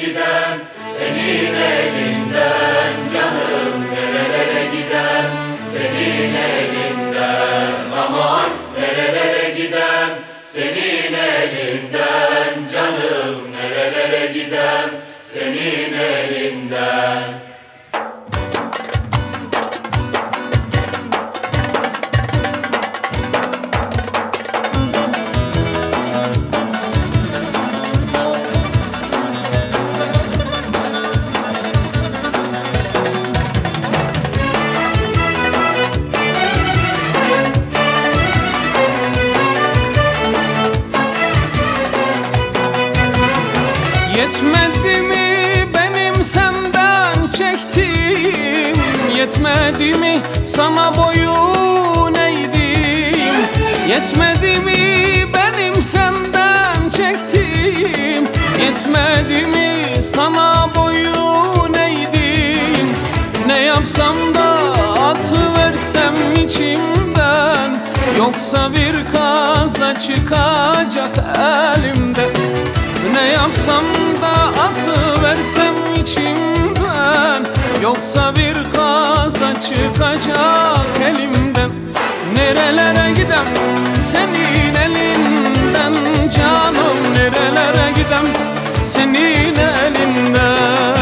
gidem senin elinden canım nerelere gidem senin elinden aman nerelere gidem senin elinden canım nerelere gidem senin elinden Yetmedi mi benim senden çektiğim? Yetmedi mi sana boyun eğdim Yetmedi mi benim senden çektiğim? Yetmedi mi sana boyun eğdim Ne yapsam da atıversem içimden? Yoksa bir kaza çıkacak elimden ne yapsam da atı versem içimden Yoksa bir kaza çıkacak elimden. Nerelere gidem senin elinden Canım nerelere gidem senin elinden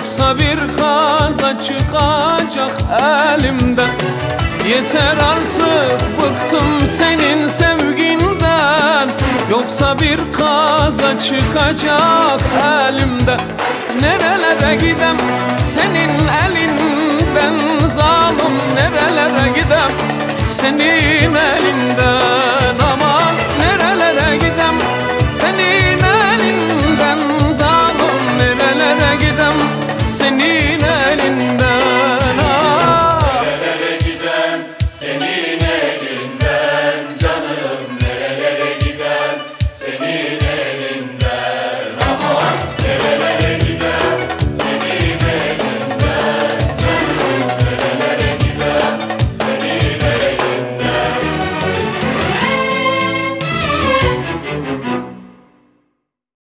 Yoksa bir kaza çıkacak elimden Yeter artık bıktım senin sevginden. Yoksa bir kaza çıkacak elimden Nerelere gidem senin elinden Zalim? Nerelere gidem senin elinden? Ama nerelere gidem senin elinden senin elinden